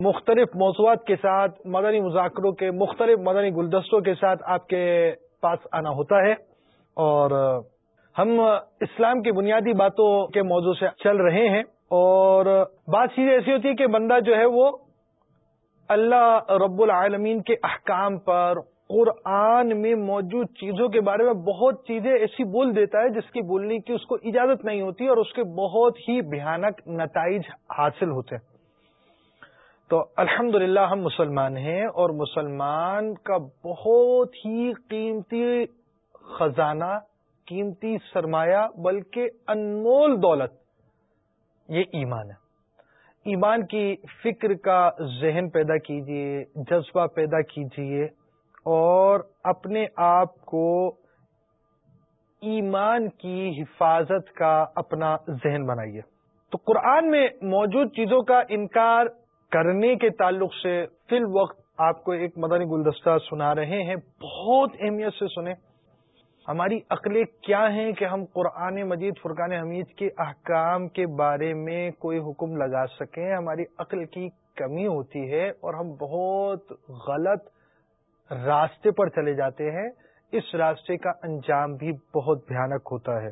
مختلف موضوعات کے ساتھ، مدنی مذاکروں کے، مختلف مدنی گلدستوں کے ساتھ آپ کے پاس آنا ہوتا ہے۔ اور ہم اسلام کی بنیادی باتوں کے موضوع سے چل رہے ہیں۔ اور بات چیز ایسی ہوتی ہے کہ بندہ جو ہے وہ اللہ رب العالمین کے احکام پر، قرآن میں موجود چیزوں کے بارے میں بہت چیزیں ایسی بول دیتا ہے جس کی بولنے کی اس کو اجازت نہیں ہوتی اور اس کے بہت ہی بھیانک نتائج حاصل ہوتے ہیں۔ تو الحمد ہم مسلمان ہیں اور مسلمان کا بہت ہی قیمتی خزانہ، قیمتی سرمایہ، بلکہ انمول دولت، یہ ایمان ہے۔ ایمان کی فکر کا ذہن پیدا کیجیے جذبہ پیدا کیجیے اور اپنے آپ کو ایمان کی حفاظت کا اپنا ذہن بنائیے۔ تو قرآن میں موجود چیزوں کا انکار کرنے کے تعلق سے فی الوقت آپ کو ایک مدنی گلدستہ سنا رہے ہیں۔ بہت اہمیت سے سنیں۔ ہماری عقلیں کیا ہیں کہ ہم قرآن مجید، فرقان حمید کے احکام کے بارے میں کوئی حکم لگا سکیں؟ ہماری عقل کی کمی ہوتی ہے اور ہم بہت غلط راستے پر چلے جاتے ہیں۔ اس راستے کا انجام بھی بہت بھیانک ہوتا ہے۔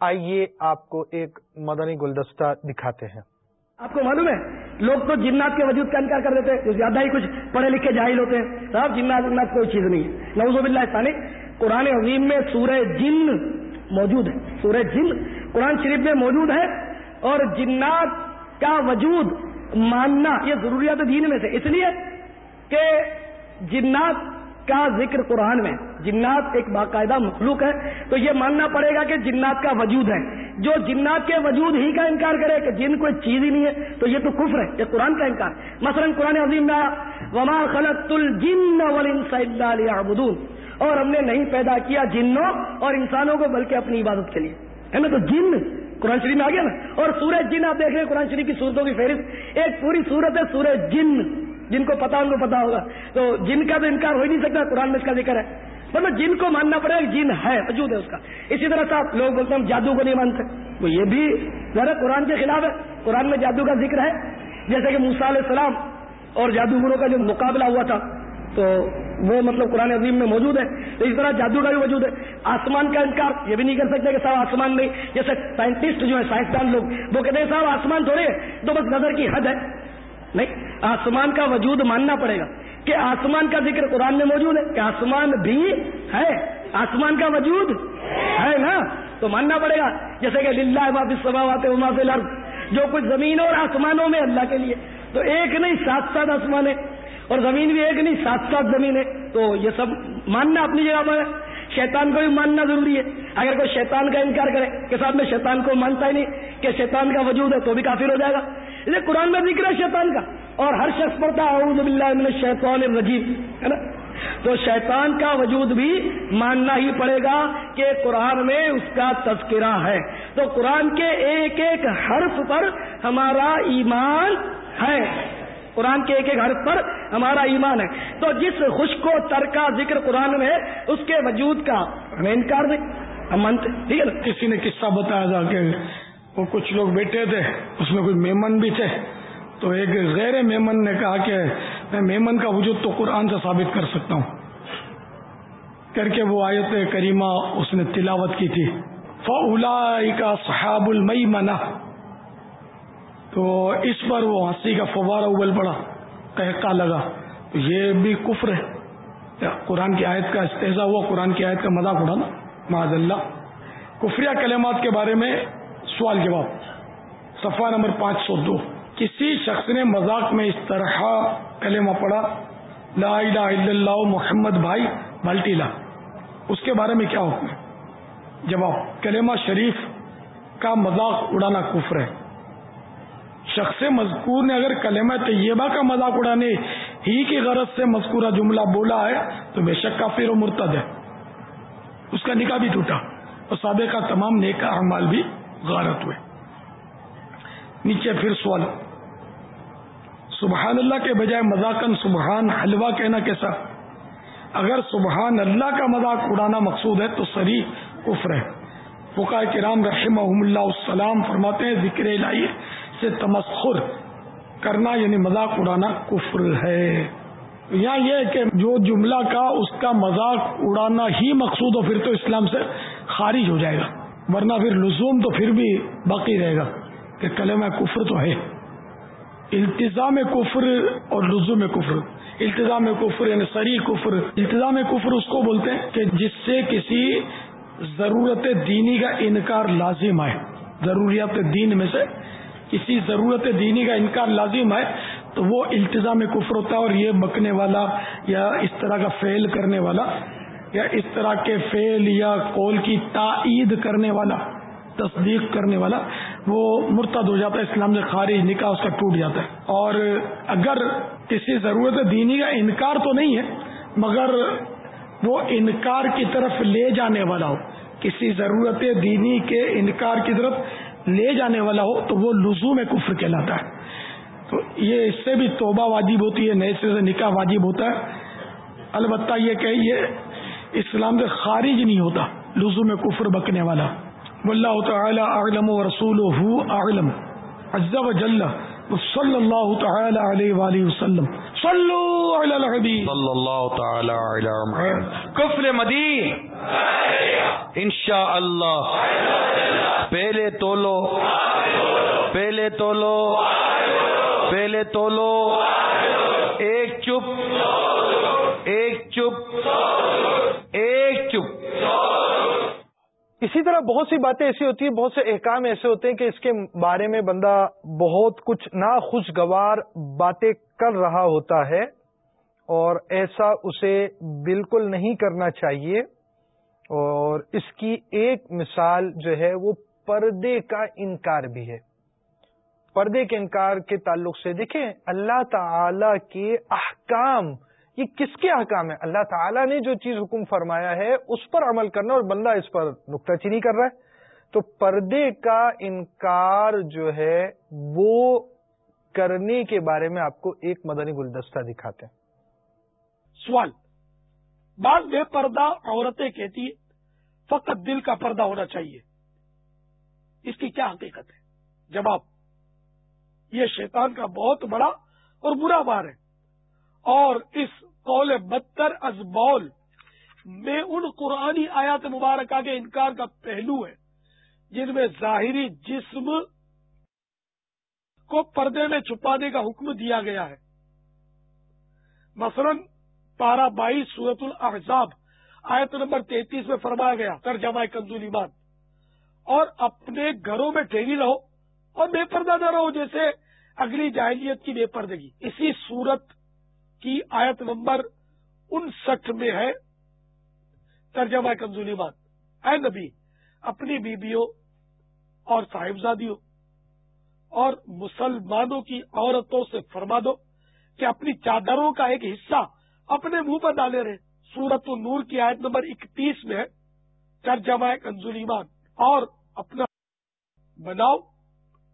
آئیے آپ کو ایک مدنی گلدستہ دکھاتے ہیں۔ آپ کو معلوم ہے؟ لوگ تو جنات کے وجود کا انکار کر دیتے ہیں، زیادہ ہی کچھ پڑھے لکھے جاہل ہوتے ہیں۔ صاحب، جنات جنات کوئی چیز نہیں ہے۔ نوزب اللہ ثانی قرآن عظیم میں سورہ جن موجود ہے۔ سورہ جن قرآن شریف میں موجود ہے۔ اور جنات کا وجود ماننا، یہ ضروریات دین میں سے اس لیے کہ جنات کا ذکر قرآن میں؟ جنات ایک باقاعدہ مخلوق ہے۔ تو یہ ماننا پڑے گا کہ جنات کا وجود ہے۔ جو جنات کے وجود ہی کا انکار کرے کہ جن کوئی چیز ہی نہیں ہے، تو یہ تو کفر ہے، یہ قرآن کا انکار۔ مثلا قرآن عظیم میں وما خلط الجن اور ہم نے نہیں پیدا کیا جنوں اور انسانوں کو، بلکہ اپنی عبادت کے لیے۔ ہے نا؟ تو جن، قرآن شریف میں آ گیا نا۔ اور سورج جن، آپ دیکھ رہے ہیں قرآن شریف کی صورتوں کی فہرست۔ ایک پوری صورت ہے سورج جن۔ جن کو پتا ان کو پتا ہوگا۔ تو جن کا تو انکار ہو ہی نہیں سکتا، قرآن میں اس کا ذکر ہے۔ مطلب جن کو ماننا پڑے گا جن ہے، وجود ہے اس کا۔ اسی طرح سے لوگ بولتے ہیں، ہم جادو کو نہیں مانتے تو یہ بھی ذرا قرآن کے خلاف ہے۔ قرآن میں جادو کا ذکر ہے۔ جیسے کہ موسا علیہ السلام اور جادوگروں کا جو مقابلہ ہوا تھا، تو وہ مطلب قرآن عظیم میں موجود ہے۔ تو اس طرح جادو کا بھی موجود ہے۔ آسمان کا انکار، یہ بھی نہیں کر سکتے کہ صاحب آسمان نہیں۔ جیسے سائنٹسٹ جو ہے سائنسدان لوگ، وہ کہتے ہیں، صاحب آسمان تھوڑے تو بس نظر کی حد ہے۔ نہیں، آسمان کا وجود ماننا پڑے گا کہ آسمان کا ذکر قرآن میں موجود ہے کہ آسمان بھی ہے، آسمان کا وجود ہے نا؟ تو ماننا پڑے گا، جیسے کہ للہ واپس سباوات لرد جو کچھ زمین اور آسمانوں میں اللہ کے لیے، تو ایک نہیں، سات سات آسمان ہے اور زمین بھی ایک نہیں، سات سات زمین ہے تو یہ سب ماننا اپنی جگہ پر ہے۔ شیطان کو بھی ماننا ضروری ہے۔ اگر کوئی شیطان کا انکار کرے کہ صاحب میں شیطان کو مانتا ہی نہیں، کہ شیطان کا وجود ہے، تو بھی کافر ہو جائے گا۔ اسے قرآن میں ذکر ہے شیطان کا اور ہر شخص پڑھتا اعوذ باللہ من الشیطان الرجیم، ہے نا؟ تو شیطان کا وجود بھی ماننا ہی پڑے گا کہ قرآن میں اس کا تذکرہ ہے۔ تو قرآن کے ایک ایک حرف پر ہمارا ایمان ہے۔ قرآن کے ایک ایک حرف پر ہمارا ایمان ہے۔ تو جس خشک و تر کا ذکر قرآن میں ہے، اس کے وجود کا ہمیں انکار دیں ہم مانتے، ٹھیک ہے نا؟ کسی نے قصہ بتایا تھا کہ وہ کچھ لوگ بیٹھے تھے، اس میں کچھ میمن بھی تھے۔ تو ایک غیر میمن نے کہا کہ میں میمن کا وجود تو قرآن سے ثابت کر سکتا ہوں۔ کر کے وہ آیت کریمہ اس نے تلاوت کی تھی۔ فلا کا صحاب المئی منا تو اس پر وہ ہنسی کا فوارہ ابل پڑا کہکا لگا۔ تو یہ بھی کفر ہے۔ قرآن کی آیت کا استحضا ہوا، قرآن کی آیت کا مذاق اڑانا۔ معذ اللہ۔ کفریہ کلمات کے بارے میں سوال جواب صفحہ نمبر پانچ سو دو۔ کسی شخص نے مذاق میں اس طرح کلمہ پڑھا، لا الہ الا اللہ، محمد بھائی بلٹیلا اس کے بارے میں کیا حکم ہے؟ جواب، کلمہ شریف کا مذاق اڑانا کفر ہے۔ شخص مذکور نے اگر کلمہ طیبہ کا مذاق اڑانے ہی کی غرض سے مذکورہ جملہ بولا ہے، تو بے شک کافر و مرتد ہے۔ اس کا نکاح بھی ٹوٹا اور سابقہ تمام نیک اعمال بھی غارت ہوئے۔ نیچے پھر سوال۔ سبحان اللہ کے بجائے مذاقن سبحان حلوہ کہنا کیسا؟ اگر سبحان اللہ کا مذاق اڑانا مقصود ہے تو سری کفر ہے۔ فقہ کرام رحمہ اللہ السلام فرماتے ہیں، ذکر الہی سے تمسخر کرنا یعنی مذاق اڑانا کفر ہے۔ یہاں یہ کہ جو جملہ کا اس کا مذاق اڑانا ہی مقصود ہو، پھر تو اسلام سے خارج ہو جائے گا۔ ورنہ پھر لزوم تو پھر بھی باقی رہے گا کہ کلمہ کفر تو ہے۔ التظام کفر اور لزوم کفر۔ التظام کفر یعنی سری کفر۔ التظام کفر اس کو بولتے ہیں کہ جس سے کسی ضرورت دینی کا انکار لازم ہے ضروریات دین میں سے کسی ضرورت دینی کا انکار لازم ہے تو وہ التظام کفر ہوتا ہے اور یہ بکنے والا یا اس طرح کا فیل کرنے والا یا اس طرح کے فیل یا کول کی تائید کرنے والا، تصدیق کرنے والا، وہ مرتد ہو جاتا ہے، اسلام سے خارج، نکاح اس کا ٹوٹ جاتا ہے۔ اور اگر کسی ضرورت دینی کا انکار تو نہیں ہے، مگر وہ انکار کی طرف لے جانے والا ہو۔ کسی ضرورت دینی کے انکار کی طرف لے جانے والا ہو، تو وہ لزوم کفر کہلاتا ہے۔ تو یہ اس سے بھی توبہ واجب ہوتی ہے، نئے سے نکاح واجب ہوتا ہے۔ البتہ یہ کہ یہ اسلام سے خارج نہیں ہوتا لزوم کفر بکنے والا۔ واللہ تعالی اعلم و رسول اعلم۔ عز و جل صلی اللہ تعالی علیہ وآلہ وسلم۔ صلو علی الحبیب۔ صلی اللہ تعالی علی محمد۔ کفر مدین۔ انشاء انشاءاللہ۔ پہلے تولو۔ پہلے تولو۔ پہلے تولو ایک چپ ایک چپ ایک چپ اسی طرح بہت سی باتیں ایسی ہوتی ہیں، بہت سے احکام ایسے ہوتے ہیں کہ اس کے بارے میں بندہ بہت کچھ ناخوشگوار باتیں کر رہا ہوتا ہے اور ایسا اسے بالکل نہیں کرنا چاہیے۔ اور اس کی ایک مثال جو ہے وہ پردے کا انکار بھی ہے۔ پردے کے انکار کے تعلق سے دیکھیں، اللہ تعالی کے احکام یہ کس کے احکام ہے اللہ تعالیٰ نے جو چیز حکم فرمایا ہے، اس پر عمل کرنا اور بندہ اس پر نکتہ چینی کر رہا ہے۔ تو پردے کا انکار جو ہے، وہ کرنے کے بارے میں آپ کو ایک مدنی گلدستہ دکھاتے ہیں۔ سوال، بعض بے پردہ عورتیں کہتی ہیں، فقط دل کا پردہ ہونا چاہیے۔ اس کی کیا حقیقت ہے؟ جواب، یہ شیطان کا بہت بڑا اور برا بار ہے۔ اور اس قول بدتر از بول۔ میں ان قرآنی آیات مبارکہ کے انکار کا پہلو ہے، جن میں ظاہری جسم کو پردے میں چھپانے کا حکم دیا گیا ہے۔ مثلا پارہ بائیس سورت الاحزاب آیت نمبر تینتیس میں فرمایا گیا، ترجمہ کنزول ایمان اور اپنے گھروں میں ٹھہری رہو اور بے پردہ نہ رہو، جیسے اگلی جاہلیت کی بے پردگی۔ اسی صورت کی آیت نمبر انسٹھ میں ہے۔ ترجمہ کمزوری بات۔ اے نبی، اپنی بیویوں اور صاحبزادیوں اور مسلمانوں کی عورتوں سے فرما دو کہ اپنی چادروں کا ایک حصہ اپنے منہ پر ڈالے رہے۔ سورت النور کی آیت نمبر اکتیس میں ہے۔ ترجمہ کنزولیمان اور اپنا بناؤ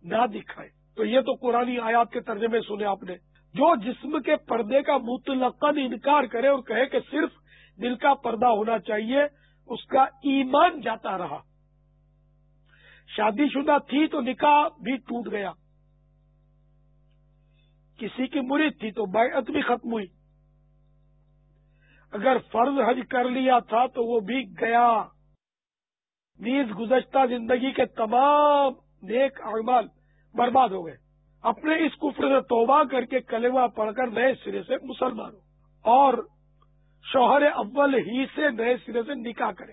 نہ دکھائے۔ تو یہ تو قرآن آیات کے ترجمے سنے آپ نے۔ جو جسم کے پردے کا متلقن انکار کرے اور کہے کہ صرف دل کا پردہ ہونا چاہیے، اس کا ایمان جاتا رہا۔ شادی شدہ تھی تو نکاح بھی ٹوٹ گیا۔ کسی کی مرید تھی تو بیعت بھی ختم ہوئی۔ اگر فرض حج کر لیا تھا تو وہ بھی گیا۔ نیز گزشتہ زندگی کے تمام نیک اعمال برباد ہو گئے۔ اپنے اس کفر سے توبہ کر کے کلمہ پڑھ کر نئے سرے سے مسلمان ہو اور شوہر اول ہی سے نئے سرے سے نکاح کرے۔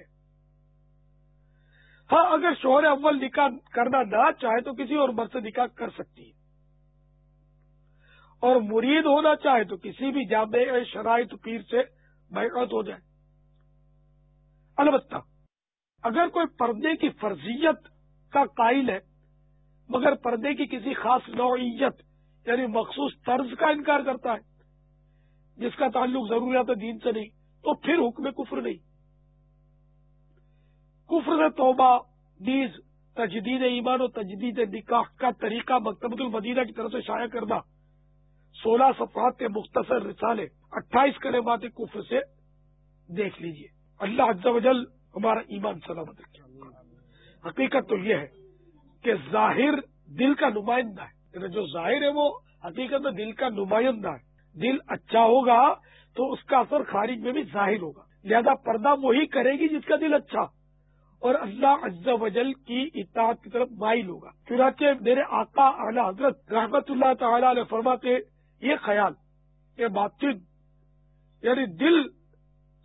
ہاں اگر شوہر اول نکاح کرنا نہ چاہے تو کسی اور مرد سے نکاح کر سکتی ہے۔ اور مرید ہونا چاہے تو کسی بھی جامع شرائط پیر سے بیعت ہو جائے۔ البتہ، اگر کوئی پردے کی فرضیت کا قائل ہے مگر پردے کی کسی خاص نوعیت یعنی مخصوص طرز کا انکار کرتا ہے، جس کا تعلق ضروریات دین سے نہیں، تو پھر حکم کفر نہیں۔ کفر سے توبہ، نیز تجدید ایمان و تجدید نکاح کا طریقہ مکتبۃ المدینہ کی طرف سے شائع کردہ سولہ صفحات کے مختصر رسالے، اٹھائیس کلمات کفر سے دیکھ لیجیے۔ اللہ عز و جل ہمارا ایمان سلامت رکھے۔ حقیقت تو یہ ہے کہ ظاہر دل کا نمائندہ ہے۔ یعنی جو ظاہر ہے وہ حقیقت میں دل کا نمائندہ ہے۔ دل اچھا ہوگا تو اس کا اثر خارج میں بھی ظاہر ہوگا۔ لہذا پردہ وہی کرے گی جس کا دل اچھا اور اللہ عز و جل کی اطاعت کی طرف مائل ہوگا۔ چنانچہ میرے آقا اعلی حضرت رحمت اللہ تعالی علیہ فرما کے یہ خیال کہ باطن یعنی دل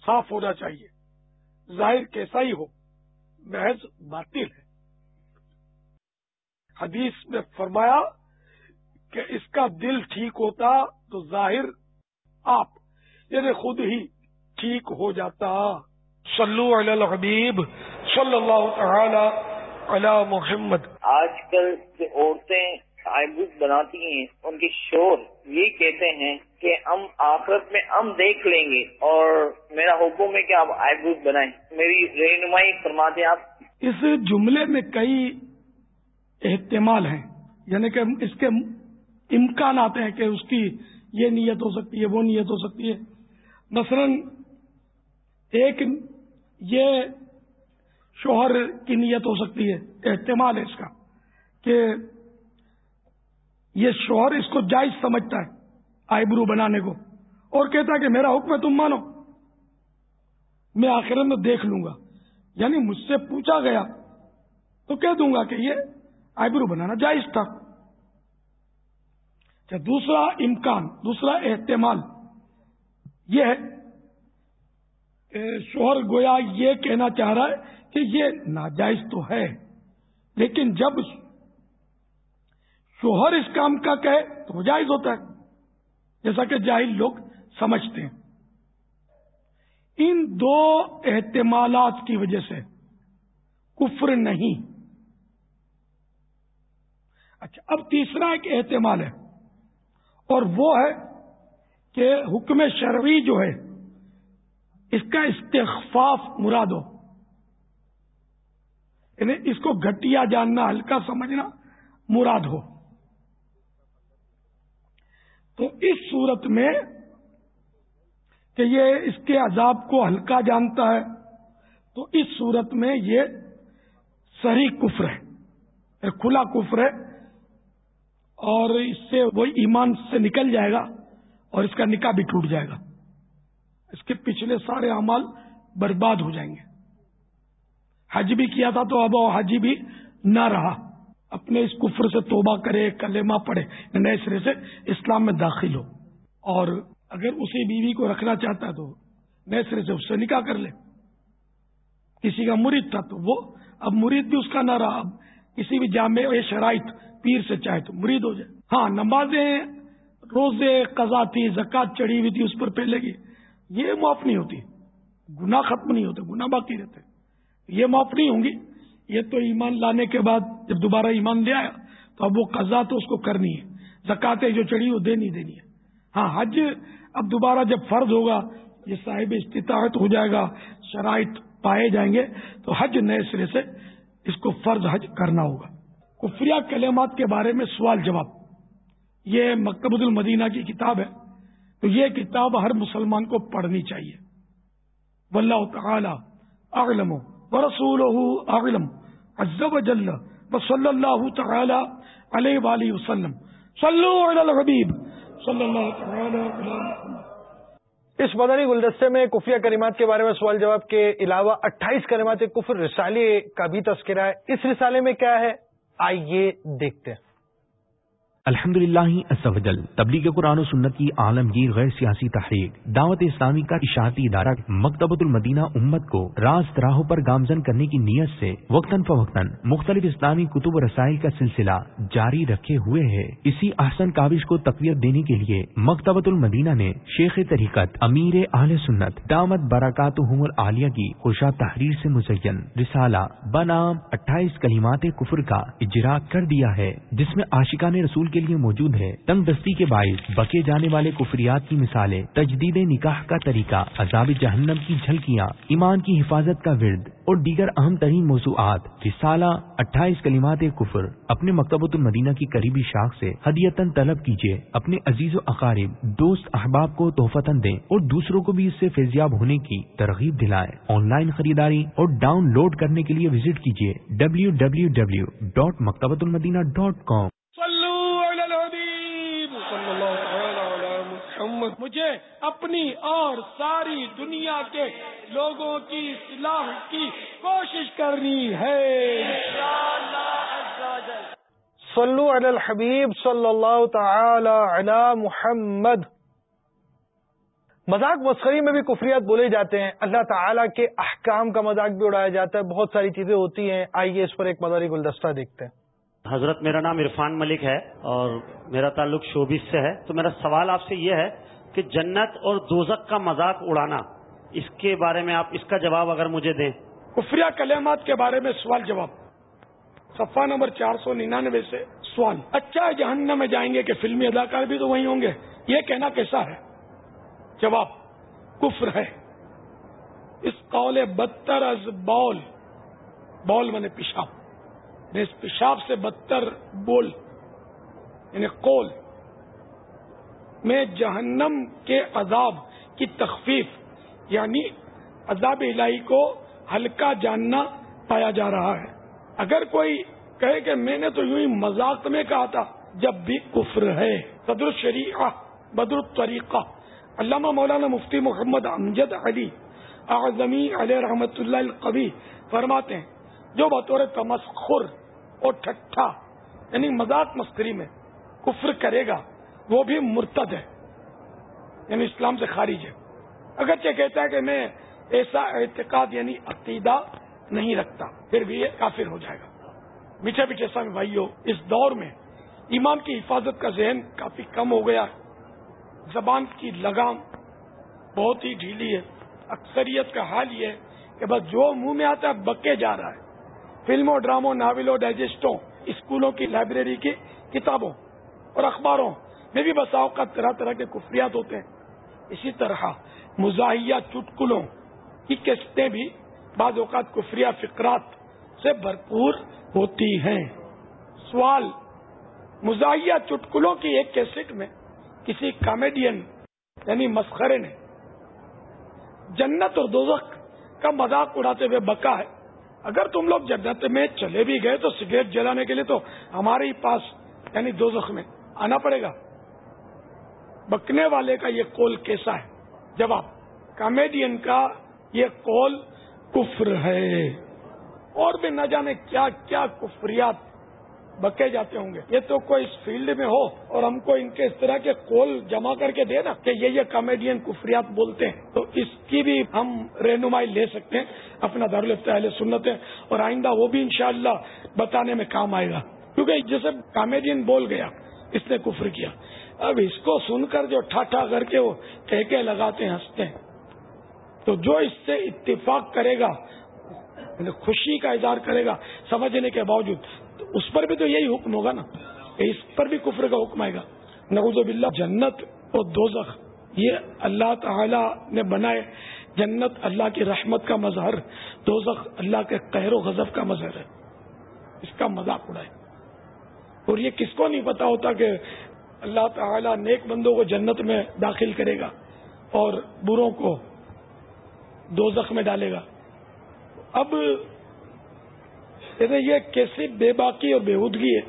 صاف ہونا چاہیے۔ ظاہر کیسا ہی ہو، محض باطل ہے۔ حدیث میں فرمایا کہ اس کا دل ٹھیک ہوتا تو ظاہر آپ یعنی خود ہی ٹھیک ہو جاتا۔ صلو علی الحبیب صلی اللہ تعالی علی محمد۔ آج کل جو عورتیں آئیبوز بناتی ہیں ان کے شور یہ کہتے ہیں کہ ہم آخرت میں ہم دیکھ لیں گے اور میرا حکم ہے کہ آپ آئیبوز بنائیں۔ میری رہنمائی فرماتے آپ۔ اس جملے میں کئی احتمال ہیں۔ یعنی کہ اس کے امکانات ہیں کہ اس کی یہ نیت ہو سکتی ہے، وہ نیت ہو سکتی ہے۔ مثلا ایک یہ شوہر کی نیت ہو سکتی ہے، احتمال ہے اس کا کہ یہ شوہر اس کو جائز سمجھتا ہے آئی برو بنانے کو اور کہتا ہے کہ میرا حکم ہے، تم مانو۔ میں آخر میں دیکھ لوں گا۔ یعنی مجھ سے پوچھا گیا تو کہہ دوں گا کہ یہ آئی برو بنانا جائز تھا۔ اچھا دوسرا امکان، دوسرا احتمال یہ ہے کہ شوہر گویا یہ کہنا چاہ رہا ہے کہ یہ ناجائز تو ہے، لیکن جب شوہر اس کام کا کہے تو وہ جائز ہوتا ہے، جیسا کہ جاہل لوگ سمجھتے ہیں۔ ان دو احتمالات کی وجہ سے کفر نہیں۔ اچھا اب تیسرا ایک احتمال ہے، اور وہ ہے کہ حکم شرعی جو ہے، اس کا استخفاف مراد ہو۔ یعنی اس کو گھٹیا جاننا، ہلکا سمجھنا مراد ہو۔ تو اس صورت میں کہ یہ اس کے عذاب کو ہلکا جانتا ہے، تو اس صورت میں یہ سری کفر ہے کھلا کفر ہے۔ اور اس سے وہ ایمان سے نکل جائے گا اور اس کا نکاح بھی ٹوٹ جائے گا۔ اس کے پچھلے سارے اعمال برباد ہو جائیں گے۔ حج بھی کیا تھا تو اب وہ حج بھی نہ رہا۔ اپنے اس کفر سے توبہ کرے، کلمہ پڑھے نئے سرے سے اسلام میں داخل ہو۔ اور اگر اسی بیوی کو رکھنا چاہتا ہے تو نئے سرے سے اس سے نکاح کر لے۔ کسی کا مرید تھا تو وہ اب مرید بھی اس کا نہ رہا۔ اب کسی بھی جامع شرائط پیر سے چاہے تو مرید ہو جائے۔ ہاں نمازیں، روزے، قضا تھی، زکات چڑھی ہوئی تھی، اس پر پہلے کی۔ یہ معاف نہیں ہوتی۔ گنا ختم نہیں ہوتے گنا باقی رہتے۔ یہ معاف نہیں ہوں گی۔ یہ تو ایمان لانے کے بعد جب دوبارہ ایمان لے آیا، تو اب وہ قضا تو اس کو کرنی ہے۔ زکاتیں جو چڑھی، وہ دینی دینی ہے۔ ہاں حج اب دوبارہ جب فرض ہوگا، یہ صاحب استطاعت ہو جائے گا، شرائط پائے جائیں گے، تو حج نئے سرے سے اس کو فرض حج کرنا ہوگا۔ کفریہ کلمات کے بارے میں سوال جواب۔ یہ مکتب المدینہ کی کتاب ہے۔ تو یہ کتاب ہر مسلمان کو پڑھنی چاہیے۔ واللہ تعالی اعلم ورسول اعلم۔ عز و جل وصلی اللہ تعالی علیہ وآلہ وسلم۔ صلو علی الحبیب۔ صلی اللہ تعالی علیہ اس مدنی گلدستے میں کفیہ کریمات کے بارے میں سوال جواب کے علاوہ اٹھائیس کریمات کفر رسالے کا بھی تذکرہ ہے۔ اس رسالے میں کیا ہے؟ آئیے دیکھتے ہیں۔ الحمد للہ تبلیغ قرآن و سنت کی عالمگیر غیر سیاسی تحریک، دعوت اسلامی کا اشاعتی ادارہ مکتبۃ المدینہ امت کو راست راہوں پر گامزن کرنے کی نیت سے وقتاً فوقتاً مختلف اسلامی کتب و رسائل کا سلسلہ جاری رکھے ہوئے ہے اسی احسن کاوش کو تقویت دینے کے لیے مکتبۃ المدینہ نے شیخ طریقت امیر اہل سنت دامت برکات حمر عالیہ کی خوشا تحریر سے مزین رسالہ بنام اٹھائیس کلیمات کفر کا اجرا کر دیا ہے، جس میں عاشقان رسول کے لیے موجود ہے۔ تنگ دستی کے باعث بکے جانے والے کفریات کی مثالیں، تجدید نکاح کا طریقہ، عذاب جہنم کی جھلکیاں، ایمان کی حفاظت کا ورد اور دیگر اہم ترین موضوعات۔ رسالہ اٹھائیس کلمات کفر۔ اپنے مکتبۃ المدینہ کی قریبی شاخ سے ہدیتن طلب کیجیے اپنے عزیز و اقارب، دوست احباب کو تحفتن دیں اور دوسروں کو بھی اس سے فیضیاب ہونے کی ترغیب دلائیں۔ آن لائن خریداری اور ڈاؤن لوڈ کرنے کے لیے وزٹ کیجیے ڈبلو ڈبلو ڈبلو ڈاٹ مکتبۃ المدینہ ڈاٹ کام۔ مجھے اپنی اور ساری دنیا کے لوگوں کی اصلاح کی کوشش کرنی ہے۔ صلو علی الحبیب صلی اللہ تعالی علی محمد۔ مذاق مسخری میں بھی کفریات بولے جاتے ہیں۔ اللہ تعالیٰ کے احکام کا مذاق بھی اڑایا جاتا ہے۔ بہت ساری چیزیں ہوتی ہیں۔ آئیے اس پر ایک مداری گلدستہ دیکھتے ہیں۔ حضرت میرا نام عرفان ملک ہے اور میرا تعلق شوبیس سے ہے۔ تو میرا سوال آپ سے یہ ہے کہ جنت اور دوزک کا مذاق اڑانا۔ اس کے بارے میں آپ اس کا جواب اگر مجھے دیں۔ کفریہ کلمات کے بارے میں سوال جواب۔ صفحہ نمبر چار سو ننانوے سے سوال۔ اچھا جہنم میں جائیں گے کہ فلمی اداکار بھی تو وہی ہوں گے۔ یہ کہنا کیسا ہے؟ جواب، کفر ہے۔ اس قول بدتر از بول۔ بول میں پیشاب۔ اس پیشاب سے بدتر بول یعنی قول۔ میں جہنم کے عذاب کی تخفیف یعنی عذاب الہی کو ہلکا جاننا پایا جا رہا ہے۔ اگر کوئی کہے کہ میں نے تو یوں ہی مذاق میں کہا تھا، جب بھی کفر ہے۔ بدر الشریعہ بدر الطریقہ علامہ مولانا مفتی محمد امجد علی اعظمی علیہ رحمت اللہ القبی فرماتے ہیں، جو بطور تمسخر اور ٹھٹھا یعنی مذاق مسکری میں کفر کرے گا وہ بھی مرتد ہے یعنی اسلام سے خارج ہے۔ اگرچہ کہتا ہے کہ میں ایسا اعتقاد یعنی عقیدہ نہیں رکھتا، پھر بھی یہ کافر ہو جائے گا۔ میٹھے میٹھے سنگ بھائیوں اس دور میں ایمان کی حفاظت کا ذہن کافی کم ہو گیا۔ زبان کی لگام بہت ہی ڈھیلی ہے۔ اکثریت کا حال یہ ہے کہ بس جو منہ میں آتا ہے، بکے جا رہا ہے۔ فلموں، ڈراموں، ناولوں، ڈائجسٹوں، اسکولوں کی لائبریری کی کتابوں اور اخباروں میں بھی بس اوقات طرح طرح کے کفریات ہوتے ہیں۔ اسی طرح مزاحیہ چٹکلوں کی قسطیں بھی بعض اوقات کفریہ فکرات سے بھرپور ہوتی ہیں۔ سوال، مزاحیہ چٹکلوں کی ایک کیسٹ میں کسی کامیڈین یعنی مسخرے نے جنت اور دوزخ کا مذاق اڑاتے ہوئے بکا ہے۔ اگر تم لوگ جنت میں چلے بھی گئے تو سگریٹ جلانے کے لیے تو ہمارے ہی پاس یعنی دوزخ میں آنا پڑے گا۔ بکنے والے کا یہ کول کیسا ہے؟ جواب، کامیڈین کا یہ کول کفر ہے۔ اور بھی نہ جانے کیا کیا کفریات بکے جاتے ہوں گے۔ یہ تو کوئی اس فیلڈ میں ہو اور ہم کو ان کے اس طرح کے کول جمع کر کے دے نا کہ یہ یہ کامیڈین کفریات بولتے ہیں۔ تو اس کی بھی ہم رہنمائی لے سکتے ہیں، اپنا اہل سنت ہے اور آئندہ وہ بھی انشاءاللہ بتانے میں کام آئے گا۔ کیونکہ جیسے کامیڈین بول گیا، اس نے کفر کیا۔ اب اس کو سن کر جو ٹھاٹھا کر کے وہ کہہ لگاتے ہنستے ہیں۔ تو جو اس سے اتفاق کرے گا یعنی خوشی کا اظہار کرے گا سمجھنے کے باوجود، تو اس پر بھی تو یہی حکم ہوگا نا۔ اس پر بھی کفر کا حکم آئے گا۔ نعوذ باللہ، جنت اور دوزخ، یہ اللہ تعالی نے بنائے جنت اللہ کی رحمت کا مظہر، دوزخ اللہ کے قہر و غضب کا مظہر ہے۔ اس کا مذاق اڑائے اور یہ کس کو نہیں پتا ہوتا کہ اللہ تعالی نیک بندوں کو جنت میں داخل کرے گا اور بروں کو دوزخ میں ڈالے گا۔ اب یعنی یہ کیسی بے باقی اور بےودگی ہے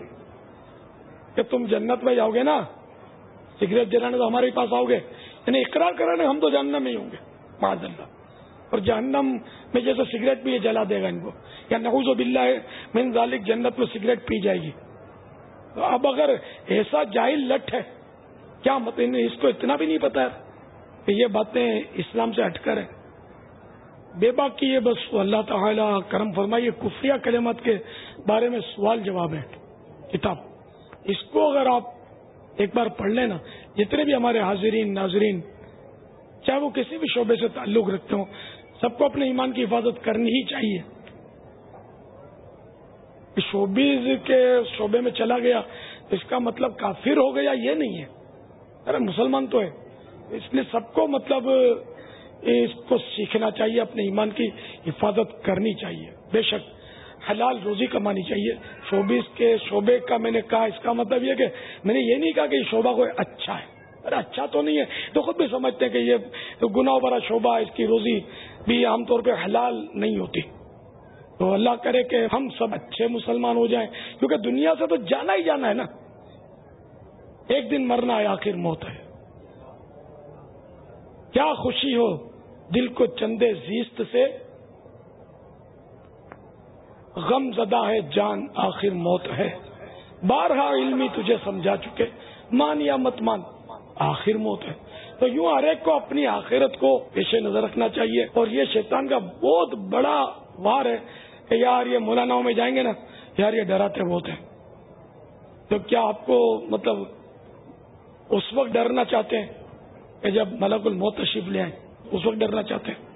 کہ تم جنت میں جاؤ گے نا، سگریٹ جلانے تو ہمارے پاس آؤ گے۔ یعنی اقرار کرانے ہم تو جہنم میں ہی ہوں گے معذ اللہ اور جہنم میں جیسے سگریٹ بھی یہ جلا دے گا ان کو۔ یا نحوز و ہے من ذالک جنت میں سگریٹ پی جائے گی۔ اب اگر ایسا جاہل لٹ ہے، کیا مطلب اس کو اتنا بھی نہیں پتا ہے کہ یہ باتیں اسلام سے ہٹ کر ہیں۔ بے باقی یہ بس اللہ تعالی کرم فرمائیے، کفریہ کلمات کے بارے میں سوال جواب ہے۔ کتاب۔ اس کو اگر آپ ایک بار پڑھ لیں نا، جتنے بھی ہمارے حاضرین، ناظرین، چاہے وہ کسی بھی شعبے سے تعلق رکھتے ہوں، سب کو اپنے ایمان کی حفاظت کرنی ہی چاہیے۔ شوبیز کے شعبے میں چلا گیا، اس کا مطلب کافر ہو گیا، یہ نہیں ہے۔ ارے، مسلمان تو ہے۔ اس لیے سب کو مطلب اس کو سیکھنا چاہیے، اپنے ایمان کی حفاظت کرنی چاہیے۔ بے شک حلال روزی کمانی چاہیے۔ شوبیس کے شعبے کا میں نے کہا، اس کا مطلب یہ کہ میں نے یہ نہیں کہا کہ یہ شعبہ کوئی اچھا ہے۔ ارے اچھا تو نہیں ہے۔ تو خود بھی سمجھتے ہیں کہ یہ گناہ بڑا شعبہ، اس کی روزی بھی عام طور پہ حلال نہیں ہوتی۔ تو اللہ کرے کہ ہم سب اچھے مسلمان ہو جائیں، کیونکہ دنیا سے تو جانا ہی جانا ہے نا۔ ایک دن مرنا ہے، آخر موت ہے۔ کیا خوشی ہو، دل کو چندے زیست سے غم زدہ ہے، جان آخر موت ہے۔ بارہا علمی تجھے سمجھا چکے، مان یا مت مان، آخر موت ہے۔ تو یوں ہر ایک کو اپنی آخرت کو پیش نظر رکھنا چاہیے۔ اور یہ شیطان کا بہت بڑا وار ہے۔ کہ یار یہ مولانا میں جائیں گے نا، یار یہ ڈراتے بہت ہیں۔ تو کیا آپ کو مطلب اس وقت ڈرنا چاہتے ہیں کہ جب ملک الموت تشریف لے آئیں؟ اس وقت ڈرنا چاہتے ہیں۔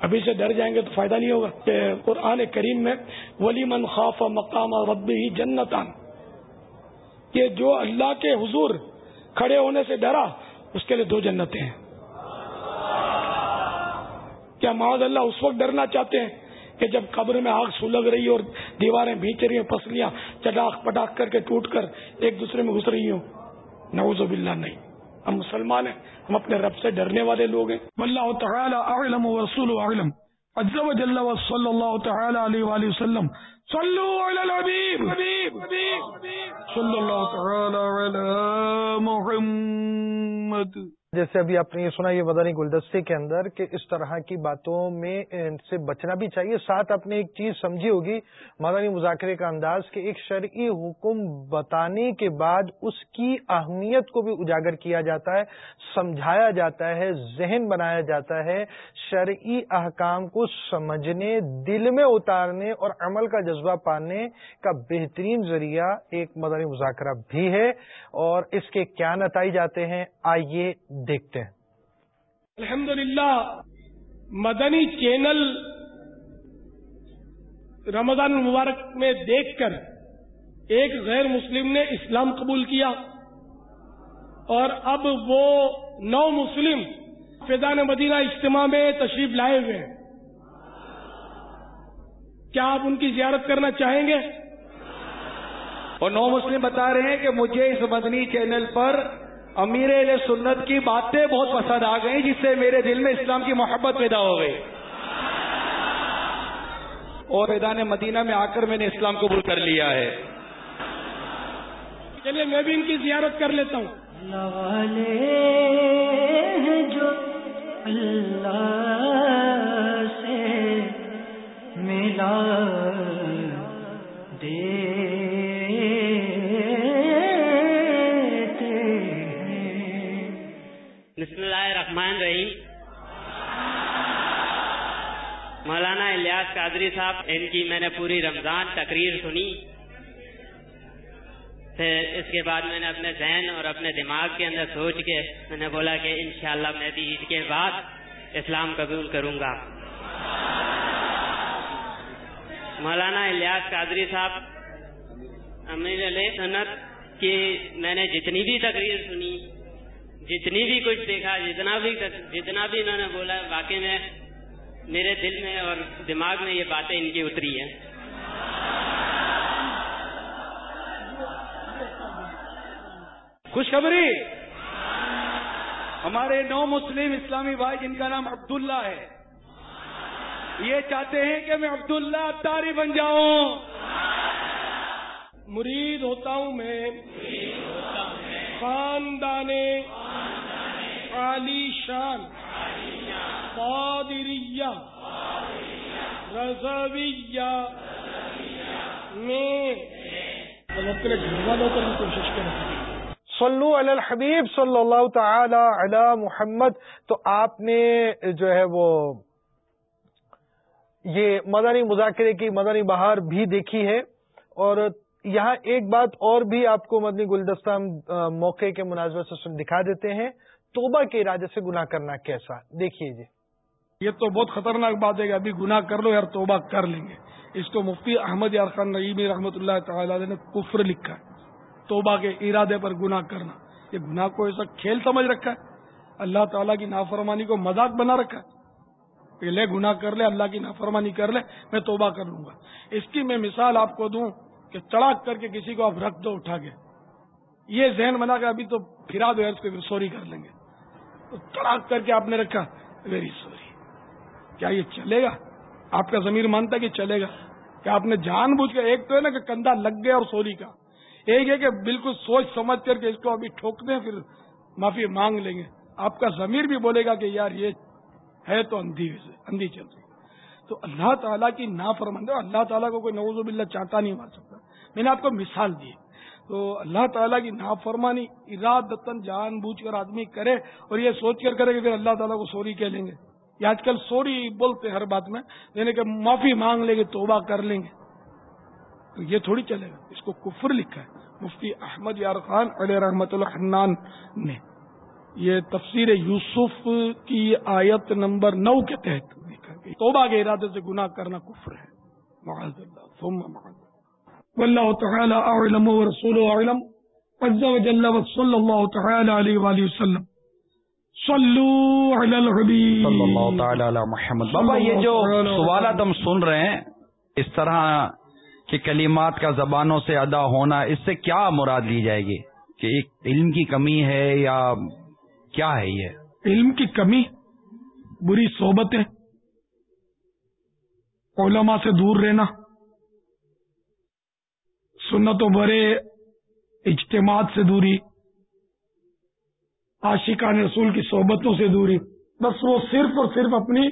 ابھی سے ڈر جائیں گے تو فائدہ نہیں ہوگا۔ کہ قرآن کریم میں ولی من خوف مقام اور رب ہی جنتان کہ جو اللہ کے حضور کھڑے ہونے سے ڈرا، اس کے لیے دو جنتیں ہیں۔ کیا معاذ اللہ اس وقت ڈرنا چاہتے ہیں کہ جب قبر میں آگ سلگ رہی اور دیواریں بھیچ رہی ہیں، پسلیاں چٹاخ پٹاخ کر کے ٹوٹ کر ایک دوسرے میں گھس رہی ہوں۔ نعوذ باللہ نہیں۔ ہم مسلمان ہیں، ہم اپنے رب سے ڈرنے والے لوگ ہیں۔ واللہ تعالی اعلم ورسول اعلم۔ عز و جل و صلی اللہ تعالی علیہ وآلہ وسلم۔ صلو علی الحبیب۔ صلی اللہ تعالی علی محمد۔ جیسے ابھی آپ نے یہ سنا، یہ مدنی گلدستے کے اندر کہ اس طرح کی باتوں میں ان سے بچنا بھی چاہیے۔ ساتھ آپ نے ایک چیز سمجھی ہوگی، مدنی مذاکرے کا انداز، کہ ایک شرعی حکم بتانے کے بعد اس کی اہمیت کو بھی اجاگر کیا جاتا ہے، سمجھایا جاتا ہے، ذہن بنایا جاتا ہے۔ شرعی احکام کو سمجھنے، دل میں اتارنے اور عمل کا جذبہ پانے کا بہترین ذریعہ ایک مدنی مذاکرہ بھی ہے۔ اور اس کے کیا نتائج جاتے ہیں؟ آئیے دیکھتے ہیں۔ الحمد مدنی چینل رمضان المبارک میں دیکھ کر ایک غیر مسلم نے اسلام قبول کیا اور اب وہ نو مسلم فیضان مدینہ اجتماع میں تشریف لائے ہوئے ہیں۔ کیا آپ ان کی زیارت کرنا چاہیں گے؟ اور نو مسلم بتا رہے ہیں کہ مجھے اس مدنی چینل پر امیر علیہ سنت کی باتیں بہت پسند آ گئی جس سے میرے دل میں اسلام کی محبت پیدا ہو گئی۔ اور میدان مدینہ میں آ کر میں نے اسلام قبول کر لیا ہے۔ چلیے میں بھی ان کی زیارت کر لیتا ہوں۔ جو اللہ قادری صاحب، ان کی میں نے پوری رمضان تقریر سنی۔ پھر اس کے بعد میں نے اپنے ذہن اور اپنے دماغ کے اندر سوچ کے میں نے بولا کہ انشاءاللہ میں بھی عید کے بعد اسلام قبول کروں گا۔ مولانا الیاس قادری صاحب، امیر علیہ سنت کی میں نے جتنی بھی تقریر سنی، جتنی بھی کچھ دیکھا، جتنا بھی جتنا بھی انہوں نے بولا، واقعی میں میرے دل میں اور دماغ میں یہ باتیں ان کی اتری ہیں۔ خوشخبری؟ ہمارے نو مسلم اسلامی بھائی جن کا نام عبداللہ ہے۔ یہ چاہتے ہیں کہ میں عبداللہ اتاری بن جاؤں۔ مرید ہوتا ہوں میں۔ خاندان عالی شان۔ قادریہ. رضویہ. میں کوشش کریں صلو علی الحبیب صلی اللہ تعالی علی محمد. تو آپ نے جو ہے وہ یہ مدنی مذاکرے کی مدنی بہار بھی دیکھی ہے. اور یہاں ایک بات اور بھی آپ کو مدنی گلدستہ موقع کے مناظر سے دکھا دیتے ہیں. توبہ کے ارادے سے گناہ کرنا کیسا؟ دیکھیے جی. یہ تو بہت خطرناک بات ہے کہ ابھی گناہ کر لو یار، توبہ کر لیں گے۔ اس کو مفتی احمد یار خان نعیمی رحمۃ اللہ تعالی نے کفر لکھا ہے۔ توبہ کے ارادے پر گناہ کرنا۔ یہ گناہ کو ایسا کھیل سمجھ رکھا ہے۔ اللہ تعالیٰ کی نافرمانی کو مذاق بنا رکھا ہے۔ پہلے گناہ کر لے، اللہ کی نافرمانی کر لے، میں توبہ کر لوں گا۔ اس کی میں مثال آپ کو دوں کہ چڑاک کر کے کسی کو آپ رکھ دو اٹھا کے۔ یہ ذہن بنا کے ابھی تو پھرا دو اس کو سوری کر لیں گے۔ تو چڑاک کر کے آپ نے رکھا۔ ویری سوری کیا یہ چلے گا؟ آپ کا ضمیر مانتا ہے کہ چلے گا۔ کہ آپ نے جان بوجھ کر، ایک تو ہے نا کہ کندھا لگ گیا اور سوری کا۔ ایک ہے کہ بالکل سوچ سمجھ کر کے اس کو ابھی ٹھوک دیں پھر معافی مانگ لیں گے۔ آپ کا ضمیر بھی بولے گا کہ یار یہ ہے تو اندھی اندھی چل رہی۔ تو اللہ تعالیٰ کی نافرمانی، اللہ تعالیٰ کو کوئی نوز باللہ چاہتا نہیں مار سکتا میں نے آپ کو مثال دی تو اللہ تعالیٰ کی نافرمانی ارادتن جان بوجھ کر آدمی کرے اور یہ سوچ کر کرے کہ پھر اللہ تعالیٰ کو سوری کہہ لیں گے۔ یہ آج کل سوری بولتے ہر بات میں یعنی کہ معافی مانگ لیں گے، توبہ کر لیں گے۔ تو یہ تھوڑی چلے گا۔ اس کو کفر لکھا ہے۔ مفتی احمد یار خان علیہ رحمت الحنان نے۔ یہ تفسیر یوسف کی آیت نمبر نو کے تحت لکھا گیا توبہ کے ارادے سے گناہ کرنا کفر ہے۔ معاذ اللہ۔ ثم معاذ واللہ تعالی اعلم ورسول اعلم۔ عز وجل وصلی اللہ تعالی علیہ وآلہ وسلم۔ صلو علی الحبیب. صلی اللہ تعالی علی محمد. بابا یہ جو سوالات ہم سن رہے ہیں اس طرح کہ کلمات کا زبانوں سے ادا ہونا اس سے کیا مراد لی جائے گی؟ کہ ایک علم کی کمی ہے یا کیا ہے یہ؟ علم کی کمی بری صحبتیں علماء سے دور رہنا سنت و برے اجتماعات سے دوری عاشقان رسول کی صحبتوں سے دوری۔ بس وہ صرف اور صرف اپنی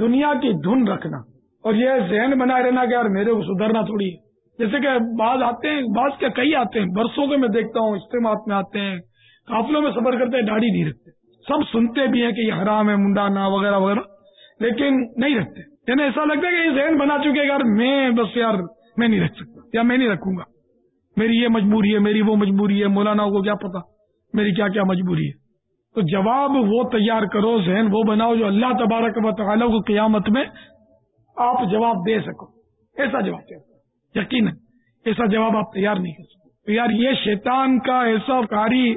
دنیا کی دھن رکھنا۔ اور یہ ذہن بنا رہنا کہ یار میرے کو سدھرنا تھوڑی ہے۔ جیسے کہ بعض آتے ہیں، بعض کے کئی آتے ہیں۔ برسوں کے میں دیکھتا ہوں اجتماع میں آتے ہیں۔ قافلوں میں سفر کرتے ہیں، داڑھی نہیں رکھتے۔ سب سنتے بھی ہیں کہ یہ حرام ہے منڈانا وغیرہ وغیرہ۔ لیکن نہیں رکھتے۔ یعنی ایسا لگتا ہے کہ یہ ذہن بنا چکے یار میں بس یار میں نہیں رکھ سکتا، یا میں نہیں رکھوں گا۔ میری یہ مجبوری ہے، میری وہ مجبوری ہے، مولانا کو کیا پتا۔ میری کیا کیا مجبوری ہے؟ تو جواب وہ تیار کرو، ذہن وہ بناؤ جو اللہ تبارک و تعالیٰ کو قیامت میں آپ جواب دے سکو۔ ایسا جواب چاہتا یقین ایسا جواب آپ تیار نہیں کر سکتے۔ یار یہ شیطان کا ایسا کاری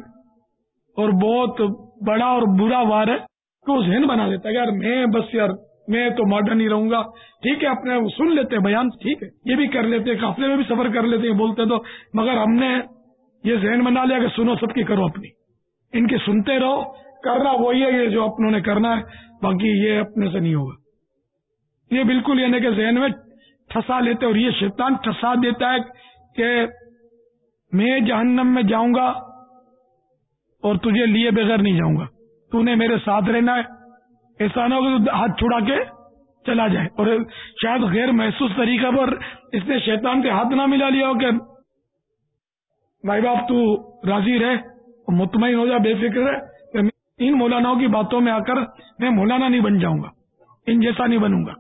اور بہت بڑا اور برا وار ہے کہ وہ ذہن بنا دیتا ہے۔ یار میں بس یار میں تو ماڈرن ہی رہوں گا۔ ٹھیک ہے، اپنے سن لیتے بیان ٹھیک ہے۔ یہ بھی کر لیتے قافلے میں بھی سفر کر لیتے ہیں، بولتے تو۔ مگر ہم نے یہ ذہن بنا لیا کہ سنو، سب کی کرو اپنی۔ ان کی سنتے رہو، کرنا وہی ہے، یہ جو اپنوں نے کرنا ہے، باقی یہ اپنے سے نہیں ہوگا۔ یہ بالکل یعنی کہ ذہن میں ٹھسا لیتے اور یہ شیطان ٹھسا دیتا ہے کہ میں جہنم میں جاؤں گا اور تجھے لیے بغیر نہیں جاؤں گا۔ تو نے میرے ساتھ رہنا ہے۔ ایسا نہ ہو کہ ہاتھ چھڑا کے چلا جائے۔ اور شاید غیر محسوس طریقہ پر اس نے شیطان کے ہاتھ نہ ملا لیا ہو کہ بھائی باپ، تو راضی رہے مطمئن ہو جا، بے فکر ہے کہ ان مولاناؤں کی باتوں میں آ کر میں مولانا نہیں بن جاؤں گا، ان جیسا نہیں بنوں گا۔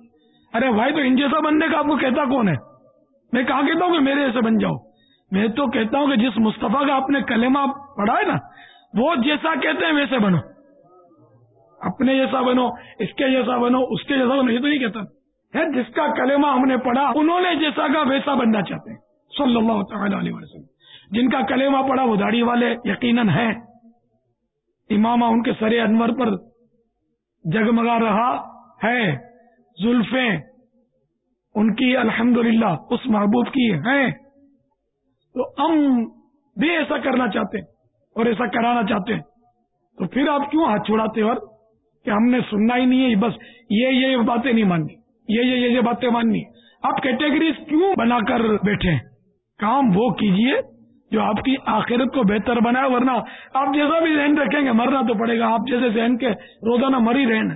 ارے بھائی، تو ان جیسا بننے کا آپ کو کہتا کون ہے؟ میں کہاں کہتا ہوں کہ میرے جیسے بن جاؤ؟ میں تو کہتا ہوں کہ جس مصطفیٰ کا آپ نے کلمہ پڑھا ہے نا، وہ جیسا کہتے ہیں ویسے بنو۔ اپنے جیسا بنو، اس کے جیسا بنو، اس کے جیسا بنو، یہ تو نہیں کہتا۔ ہے، جس کا کلمہ ہم نے پڑھا، انہوں نے جیسا کا ویسا بننا چاہتے ہیں۔ صلی اللہ تعالی علیہ وسلم۔ جن کا کلمہ پڑھا وہ داڑھی والے یقیناً ہیں۔ امامہ ان کے سر انور پر جگمگا رہا ہے۔ زلفیں ان کی الحمد اس محبوب کی ہیں۔ تو ہم بھی ایسا کرنا چاہتے ہیں اور ایسا کرانا چاہتے ہیں۔ تو پھر آپ کیوں ہاتھ چھوڑاتے اور کہ ہم نے سننا ہی نہیں ہے، بس یہ یہ باتیں نہیں ماننی۔ یہ یہ یہ باتیں ماننی۔ آپ کیٹیگریز کیوں بنا کر بیٹھے ہیں؟ کام وہ کیجیے۔ جو آپ کی آخرت کو بہتر بنائے، ورنہ آپ جیسا بھی ذہن رکھیں گے، مرنا تو پڑے گا۔ آپ جیسے ذہن کے روزانہ مری رہنا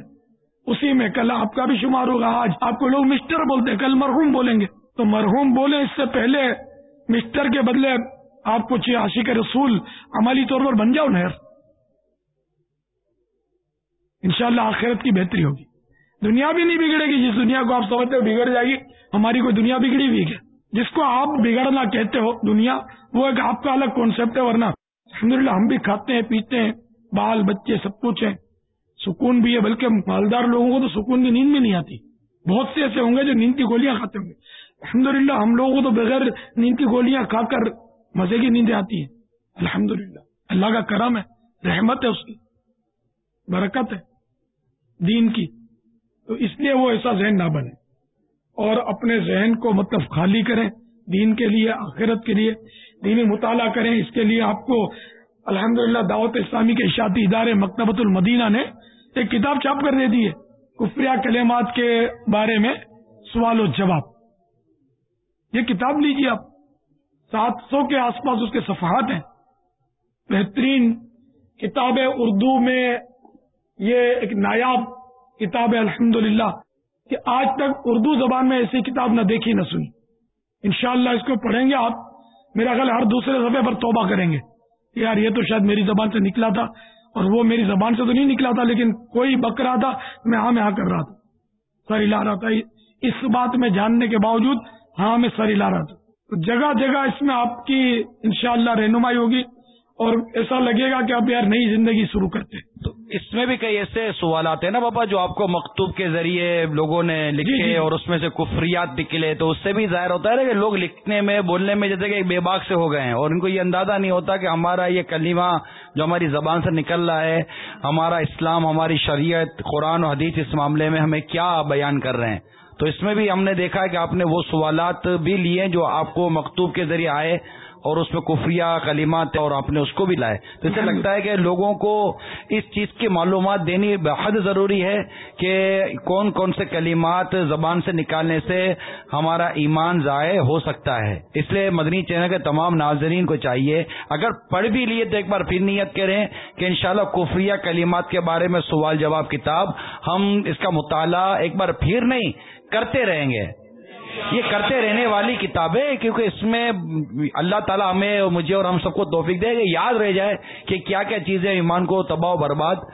اسی میں کل آپ کا بھی شمار ہوگا۔ آج آپ کو لوگ مسٹر بولتے ہیں، کل مرحوم بولیں گے۔ تو مرحوم بولے اس سے پہلے مسٹر کے بدلے آپ کو عاشق رسول عملی طور پر بن جاؤ نہر۔ انشاءاللہ آخرت کی بہتری ہوگی۔ دنیا بھی نہیں بگڑے گی، جس دنیا کو آپ سمجھتے ہو بگڑ جائے گی، ہماری کوئی دنیا بگڑی ہوئی ہے جس کو آپ بگڑنا کہتے ہو دنیا، وہ ایک آپ کا الگ کانسیپٹ ہے، ورنہ الحمد ہم بھی کھاتے ہیں، پیتے ہیں، بال، بچے سب کچھ ہیں۔ سکون بھی ہے، بلکہ مالدار لوگوں کو تو سکون کی نیند بھی نہیں آتی۔ بہت سے ایسے ہوں گے جو نیند کی گولیاں کھاتے ہوں گے۔ الحمد ہم لوگوں کو تو بغیر نیند کی گولیاں کھا کر مزے کی نیندیں آتی ہیں۔ الحمد اللہ کا کرم ہے، رحمت ہے اس کی، برکت ہے، دین کی۔ تو اس لیے وہ ایسا ذہن نہ بنے اور اپنے ذہن کو مطلب خالی کریں دین کے لیے، آخرت کے لیے، دینی مطالعہ کریں۔ اس کے لیے آپ کو الحمدللہ دعوت اسلامی کے اشاعتی ادارے مکتبۃ المدینہ نے ایک کتاب چاپ کر دے دی ہے، کفریہ کلمات کے بارے میں سوال و جواب۔ یہ کتاب لیجیے آپ۔ سات سو کے آس پاس اس کے صفحات ہیں۔ بہترین کتابیں اردو میں یہ ایک نایاب کتاب ہے الحمد کہ آج تک اردو زبان میں ایسی کتاب نہ دیکھی نہ سنی۔ انشاءاللہ اس کو پڑھیں گے آپ۔ میرا خیال ہر دوسرے صفحے پر توبہ کریں گے۔ یار یہ تو شاید میری زبان سے نکلا تھا اور وہ میری زبان سے تو نہیں نکلا تھا، لیکن کوئی بک رہا تھا، میں ہاں میں ہاں کر رہا تھا۔ سر ہلا رہا تھا۔ اس بات میں جاننے کے باوجود ہاں میں سر ہلا رہا تھا۔ تو جگہ جگہ اس میں آپ کی انشاءاللہ رہنمائی ہوگی۔ اور ایسا لگے گا کہ آپ یار نئی زندگی شروع کرتے تو اس میں بھی کئی ایسے سوالات ہیں نا بابا جو آپ کو مکتوب کے ذریعے لوگوں نے لکھے جی۔ جی اور اس میں سے کفریات نکلے تو اس سے بھی ظاہر ہوتا ہے نا کہ لوگ لکھنے میں بولنے میں جیسے کہ بے باک سے ہو گئے ہیں اور ان کو یہ اندازہ نہیں ہوتا کہ ہمارا یہ کلمہ جو ہماری زبان سے نکل رہا ہے ہمارا اسلام ہماری شریعت قرآن و حدیث اس معاملے میں ہمیں کیا بیان کر رہے ہیں؟ تو اس میں بھی ہم نے دیکھا ہے کہ آپ نے وہ سوالات بھی لیے جو آپ کو مکتوب کے ذریعے آئے۔ اور اس میں کفریہ کلیمات اور آپ نے اس کو بھی لائے۔ تو اسے لگتا ہے کہ لوگوں کو اس چیز کی معلومات دینی بحد ضروری ہے کہ کون کون سے کلیمات زبان سے نکالنے سے ہمارا ایمان ضائع ہو سکتا ہے۔ اس لیے مدنی چینل کے تمام ناظرین کو چاہیے، اگر پڑھ بھی لیے تو ایک بار پھر نیت کریں کہ انشاءاللہ شاء کفریہ کلیمات کے بارے میں سوال جواب کتاب ہم اس کا مطالعہ ایک بار پھر نہیں کرتے رہیں گے۔ یہ کرتے رہنے والی کتابیں، کیونکہ اس میں اللہ تعالیٰ ہمیں اور مجھے اور ہم سب کو توفیق دے گا یاد رہ جائے کہ کیا کیا چیزیں ایمان کو تباہ و برباد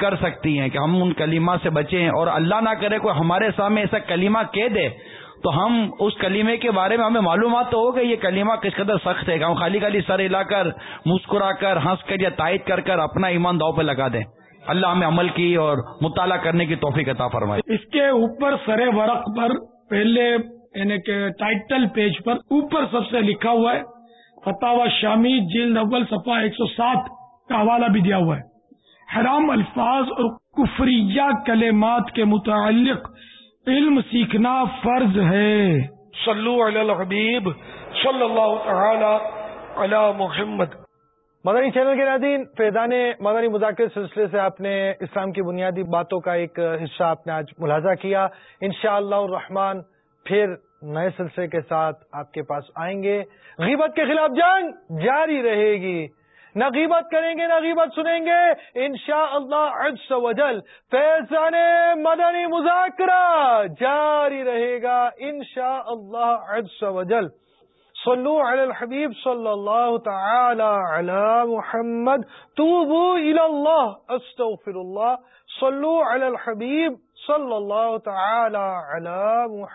کر سکتی ہیں، کہ ہم ان کلیمہ سے بچیں اور اللہ نہ کرے کوئی ہمارے سامنے ایسا کلیمہ کہہ دے، تو ہم اس کلیمے کے بارے میں ہمیں معلومات تو ہو کہ یہ کلیمہ کس قدر سخت ہے، کہ ہم خالی خالی سر ہلا کر، مسکرا کر، ہنس کر یا تائید کر کر اپنا ایمان داؤ پہ لگا دیں۔ اللہ ہمیں عمل کی اور مطالعہ کرنے کی توفیق عطا فرمائے۔ اس کے اوپر سر ورق پر پہلے یعنی کہ ٹائٹل پیج پر اوپر سب سے لکھا ہوا ہے فتح شامی جلد اول صفحہ ایک سو سات کا حوالہ بھی دیا ہوا ہے۔ حرام الفاظ اور کفریہ کلمات کے متعلق علم سیکھنا فرض ہے۔ صلو علی الحبیب صلی اللہ تعالی علی محمد۔ مدنی چینل کے ناظرین فیضان مدنی مذاکر سلسلے سے آپ نے اسلام کی بنیادی باتوں کا ایک حصہ آپ نے آج ملاحظہ کیا۔ انشاءاللہ اللہ الرحمن پھر نئے سلسلے کے ساتھ آپ کے پاس آئیں گے۔ غیبت کے خلاف جنگ جاری رہے گی۔ نہ غیبت کریں گے، نہ غیبت سنیں گے۔ انشاء اللہ فیضان مدنی مذاکرہ جاری رہے گا۔ انشاء اللہ عز وجل صلو علی الحبیب صلی اللہ تعالی علی محمد۔ توبو الى اللہ استغفر اللہ۔ صلو علی الحبیب صلی اللہ تعالی علی محمد۔